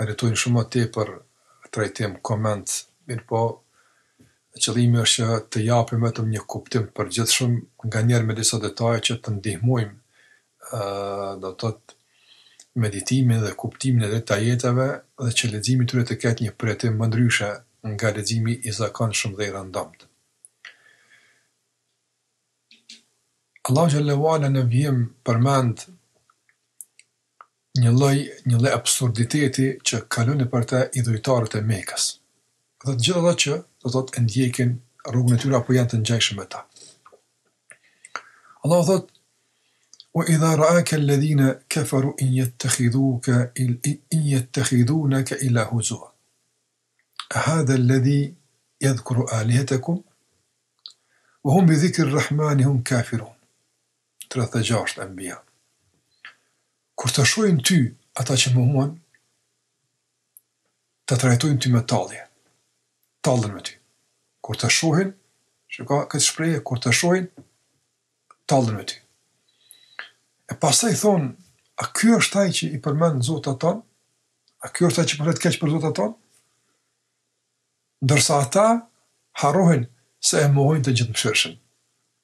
meritojnë shumë më tepër trajtim, koment, mirëpo qëllimi është që të japim vetëm një kuptim të përgjithshëm, nganjëherë me disa detaje që të ndihmojnë, do të thotë, meditimin dhe kuptimin e vet ajeteve dhe që leximi i tyre të ketë një përjetim më ndryshe nga leximi i zakonshëm dhe i rëndomtë. Allahu xhel-le ve ala në vijim përmend... Një lloj, një lloj absurditeti që kalon nëpër te idhujtarët e Mekës. Dhe gjithë ata që, do të thotë, e ndjekin rrugën e tyre apo janë të ngjajshëm me ta. Allahu thotë: "Wa idha ra'aka alladhina kafaru in yattakhidhuka in yattakhidhunaka illa huzwa. A hadha alladhi yadhkuru alihatakum? Wa hum bi dhikri rrahmani hum kafirun." tridhjetë e gjashtë Enbija Kur të shohin ty ata që mohuan të trajtojnë ty me tallje tallen me ty kur të shohin shiko këtë shprehje kur të shohin tallen me ty e pastaj thonë a ky është ai që i përmend zotat tanë A ky është ai që përmend keq për zotat tanë? Ndërsa ata harrohen se e mohojnë të Gjithëmëshirshmin.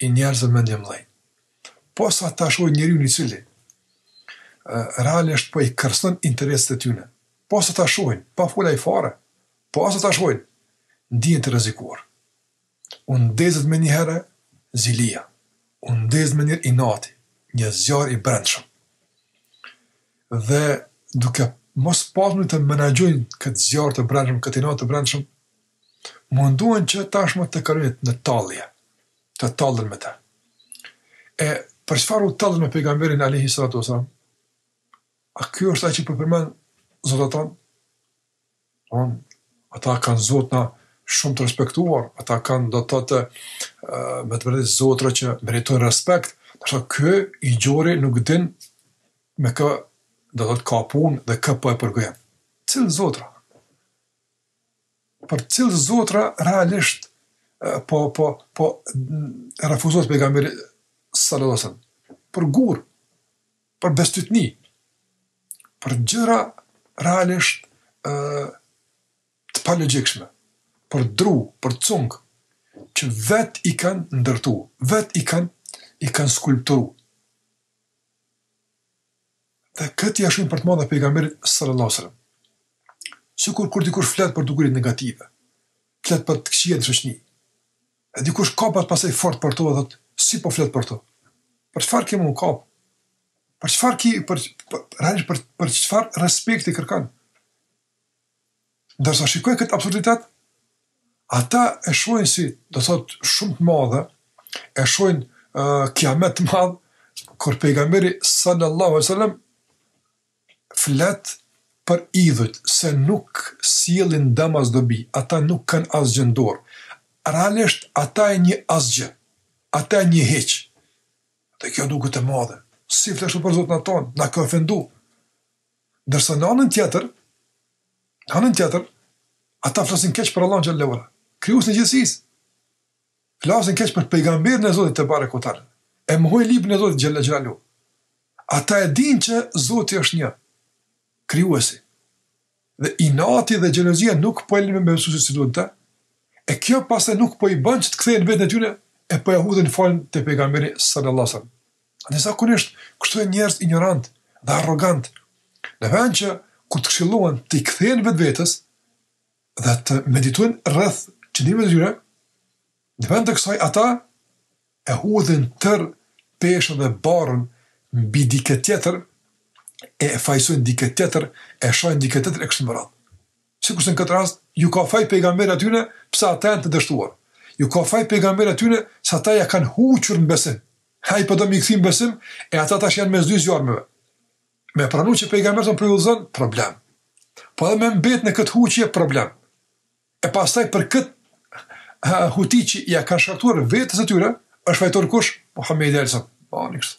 i njerëzve mendjemëdhenj. Po sa ta shohin njeriun i cili realisht po i kërcënon interesat e tyne, po sa ta shohin, pa fol ai fare, po sa ta shohin, ndihen të rrezikuar. U ndezet menjëherë zilia, u ndezet menjëherë inati, një zjarr i brendshëm. Dhe duke mos pas me të menaxhojnë këtë zjarr të brendshëm, këtë inat të brendshëm, mundohen që tashmë të kalojnë në tallje, të tallen me të. E për çfarë u tallën me pejgamberin alayhi salatu wasallam? A ky është ai që po përmend zotat tanë? Don, ata kanë zotna shumë të respektuar, ata kanë do të thotë me të vërtetë zotra që meritojnë respekt, ndoshta ky i gjori nuk din me kë do të thotë ka punë dhe kë po e përgojën. Cilë zotra? Për cilë zotra realisht po po po refuzohet pejgamberi alejhi salatu wasallam? Për gur, për bestytni, për gjëra realisht të palogjikshme, për dru, për cung, që vet i kan ndërtu, vet i kan i kan skulpturu. Dhe këtë ia shohim për të madhe Pejgamberit sal-lal-lahu alejhi ve-sellem. Sikurse kur dikush flet për dukuritë negative, flet për të këqijat në shoqni, e dikush kapet pastaj fort për to dhe thotë, si po flet për to? Për çfarë ki me u kap? Për çfarë ki, për, për, për, për çfarë respekti kërkon? ndërsa shikoje këtë absurditet, ata e shojnë si, do thot, shumë të madhe, e shojnë uh, kiamet të madh, kur pejgamberi sallallahu alaihi wasallam flet për idhujt se nuk sjellin dëm as dobi, ata nuk kanë asgjë në dorë. Realisht ata janë një asgjë, ata janë një hiç. Dhe kjo duket e madhe. Si flet kështu për zotnat tonë, na ka ofendu. Ndërsa në anën tjetër, në anën tjetër, ata flasin keq për Allahun xhel-le ve ala, krijuesin e gjithësisë. Flasin keq për pejgamberin e Zotit tebareke ve teala. E mohojnë librin e Zotit xhel-le xhelaluhu. Ata e dinë që Zoti është një krijuesi. Dhe inati dhe xhelozia nuk po i len me besu si duhet. E kjo pastaj nuk po i ban që të kthehen vetes së tyne e po ia hudhin fajin te pejgamberi sallallahu alaihi wasallam. Dhe zakonisht kështu janë njerëzit injorantë dhe arrogantë. Në vend që kur të këshillohen t'i kthehen vetvetes dhe të meditojnë rreth qëndrimeve të tyre, në vend të kësaj ata e hudhin tërë peshën dhe barrën mbi dikë tjetër, e fajësojnë dikë tjetër, e shajnë dikë tjetër e kështu me radhë. Sikurse në këtë rast, ju ka faj pejgamberi atyne pse ata janë të dështuar. Ju ka faj pejgamberi atyne se ata ia kanë huqur në besim. Ai po do me i kthy në besim e ata tash janë mes dy zjarmeve. Me pranu që pejgamberi po ju udhëzon, problem. Po edhe me mbet në këtë huqje, problem. E pastaj për këtë huti që ia kanë shkaktuar vetes së tyre, është fajtor kush? Muhamedi alayhis salam. Bani kështu.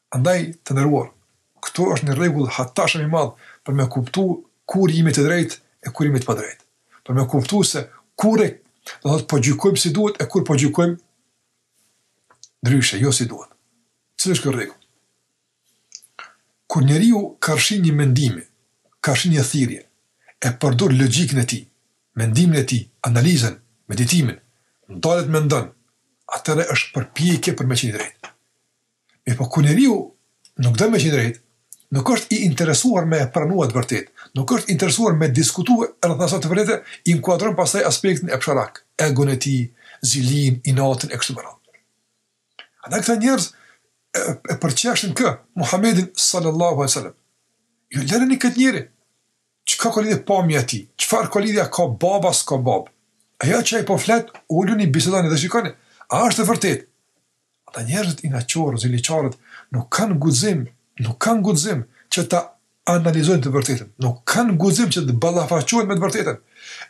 Andaj, të nderuar, këtu është një rregull hata shumë i madh për me kuptu kur jemi të drejtë e kur jemi të padrejtë. Për me kuptu se kur e, do të thotë, po gjykojmë si duhet e kur po gjykojmë ndryshe, jo si duhet. Cili është ky rregull? Kur njeriu karshi një mendimi, karshi një thirrje, e përdor logjikën e tij, mendimin e tij, analizën, meditimin, ndalet mendon, atëherë është përpjekje për me qenë i drejtë. Mirëpo kur njeriu nuk do me qenë i drejtë, nuk asht i interesuar me pranu at të vërtetë, nuk është i interesuar me diskutu rreth asaj të vërtete, inkuadron pastaj aspektin epsharak, egon e tij, zilinë, inatin e kështu me radhë. Andaj këta njerëz e përqeshin kë, Muhamedin sallallahu alaihi wasallam. Ju lëreni këtë njeri. Çka ka lidhje pamja e tij? Çfarë ka lidhje ka babë, s'ka babë? Ajo që ai po flet, uluni bisedoni dhe shikoni, a është e vërtetë? Ata njerëzit inaqorë, ziliqarët, nuk kanë guxim, nuk kanë guxim që ta analizojnë të vërtetën, nuk kanë guxim që të ballafaqohen me të vërtetën.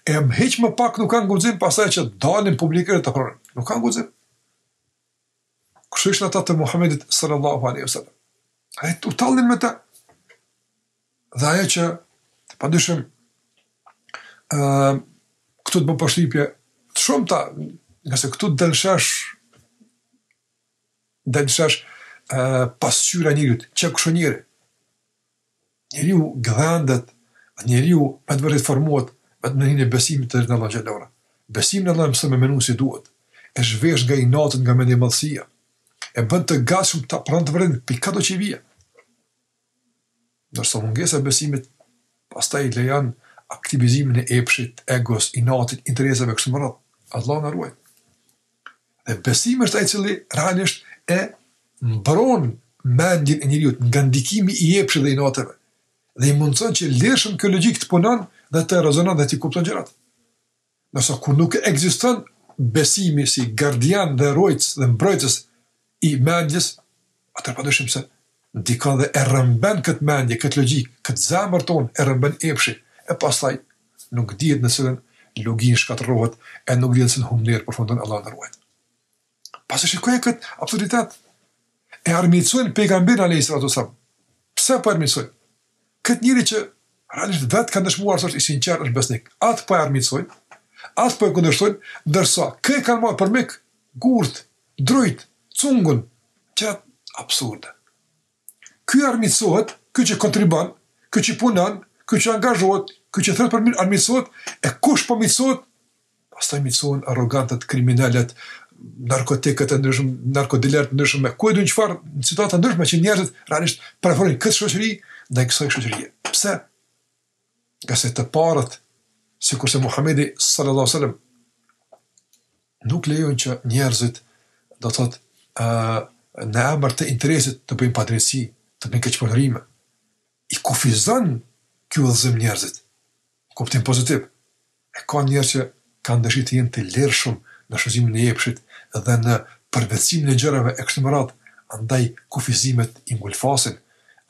E hiç më pak nuk kanë guxim pastaj që të dalin publikisht ta pranojnë. Nuk kanë guxim. Kështu ishin ata të Muhamedit sallallahu alaihi wasallam. E u tallnin me të. Dhe ajo që padyshim ë këtu të bën përshtypje të shumta, ngase këtu del n'shesh del n'shesh pasqyra e njeriut, që kush është njeri. Njeriu gdhendet, njeriu me të vërtetë formohet vetëm në hijen e besimit në Allahun xhel-le ue ala. Besimi në Allah e mëson me menu si duhet, e zhvesh nga inati, nga mendjemadhësia, e bën të gatshëm ta pranon të vërtetën, pikë ato që i vijën. Ndërsa mungesa e besimit pastaj lejon aktivizimin e epshit, egos, inatit, interesave e kështu me radhë. Allahu na ruajt. Dhe besimi është ai i cili realisht e mbron mendjen e njeriut nga ndikimi i epshit dhe inateve dhe i mundëson që lirshëm kjo logjikë të punon dhe të rezonon dhe t'i kupton gjërat. Ndërsa kur nuk ekziston besimi si gardian dhe ruajtës dhe mbrojtës i mendjes, atëherë padyshim se ndikon dhe e rrëmben këtë mendje, këtë logjikë, këtë zemër tonë e rrëmben epshi, e pastaj nuk dihet në cilën luginë shkatërrohet e nuk dihet në cilën humnerë përfundon, Allahu na ruajt. Pastaj shikoje këtë absurditet, e armiqësojnë pejgamberin alayhi salatu wasallam. Pse po e armiqësojnë? Këtë njeri që realisht vetë kanë dëshmuar se është i sinqert, është besnik. Atë po e armiqësojnë, atë po e kundërshtojnë, ndërsa kë e kanë marrë për mik? Gurt, drujt, cungun, gjërat absurde. Ky armiqësohet, ky që kontribon, ky që punon, ky që angazhohet, ky që thret për mirë armiqësohet, e kush po miqësohet, pastaj miqësohen arrogantët, kriminelët, narkotikët e ndryshëm, narkodilerët e ndryshëm e ku e di unë çfarë, në situata të ndryshme që njerëzit realisht preferojnë këtë shoqëri ndaj kësaj shoqërie. Pse? ngase të parët, sikurse Muhamedi, sallallâhu alejhi ve sellem, nuk lejojnë që njerëzit, do të thotë, në emër të interesit të bëjnë padrejtësi, të bëjnë keqpërdorime. I kufizon ky udhëzim njerëzit, në kuptim pozitiv. E ka njerëz që kanë dëshirë të jenë të lirshëm në shfrenimin e epshit dhe në përvetësimin e gjërave e kështu me radhë, andaj kufizimet i ngulfasin.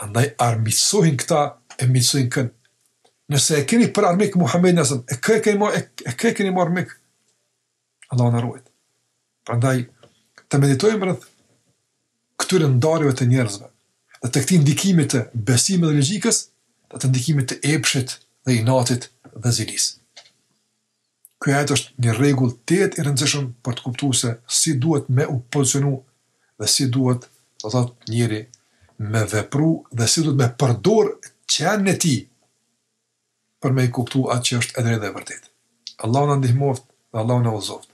Andaj armiqësojnë këta e miqësojnë kën. Nëse e keni për armik Muhamedin alejhi selam, e kë e keni marrë mik? Allahu na ruajttë. Prandaj të meditojmë rreth këtyre ndarjeve të njerëzve dhe të këtij ndikimit të besimit dhe logjikës dhe të ndikimit të epshit dhe inatit dhe zilisë. Ky ajet është një rregull tejet i rëndësishëm për të kuptuar se si duhet me u pozicionu dhe si duhet, do të thotë, njeri me vepru dhe si duhet me përdor qenien e tij për me i kuptu atë që është e drejtë dhe e vërtetë. Allahu na ndihmoftë dhe Allahu na udhëzoftë.